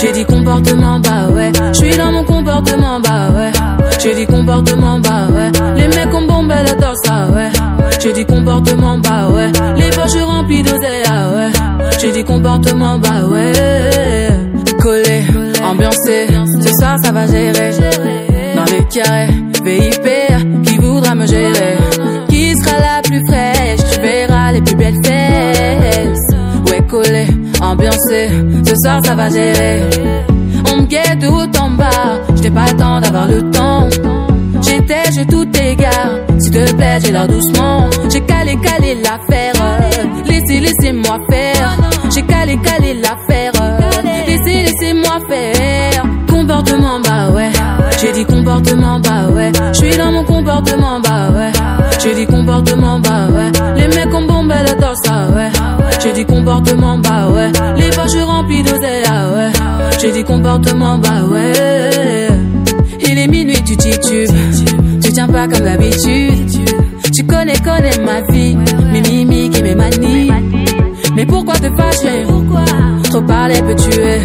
J'ai dit comportement, bah ouais. Je suis dans mon comportement, bah ouais. J'ai dit comportement, bah ouais. Les mecs ont bombé la torse, ah ouais. J'ai dit comportement, bah ouais. Les poches remplies d'oseille, ah ouais. J'ai dit comportement, bah ouais. Collé, ambiancé, ce soir ça va gérer. Dans les carrés, soir ça va gérer. On me guette tout en bas, j'étais pas le temps d'avoir le temps. J'étais, j'ai tout égard. S'il te plaît, j'ai l'air doucement. J'ai calé, calé l'affaire. Laissez, laissez-moi faire. J'ai calé, calé l'affaire. Laissez, laissez-moi faire. Comportement, bah ouais. J'ai dit comportement, bah ouais. J'suis dans mon comportement, bah ouais. J'ai dit comportement, bah ouais. Les mecs ont bombé le torse, ouais. J'ai dit comportement, comportement, bah ouais. Il est minuit, tu titubes. Tu tiens pas comme d'habitude. Tu connais, connais ma vie. Mes mimiques et mes manies. Mais pourquoi te fâcher? Trop parler peut tuer.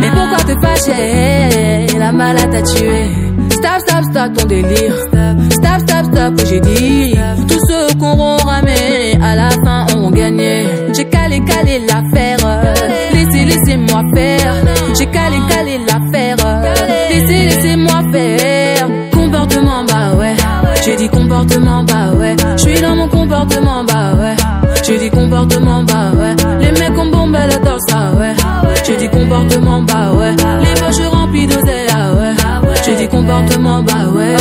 Mais pourquoi te fâcher? La malade t'a tué. Stop, stop, stop ton délire. Stop, stop, stop, j'ai dit. Tous ceux qu'on auront bah ouais. J'suis dans mon comportement, bah ouais. J'ai dit comportement, bah ouais. Les mecs ont bombé le torse, ah ouais. J'ai dit comportement, bah ouais. Les poches remplies d'oseille, ah ouais. J'ai dit comportement, bah ouais.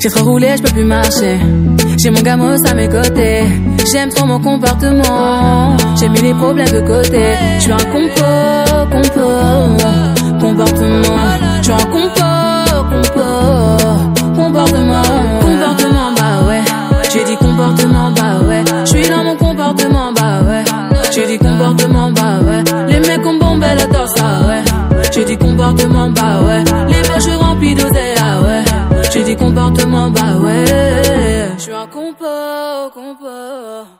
J'ai trop roulé, je peux plus marcher. J'ai mon gamos à mes côtés. J'aime trop mon comportement. J'ai mis les problèmes de côté. Je suis un compo, compo, comportement. Je suis un compo, Je suis un compo, compo.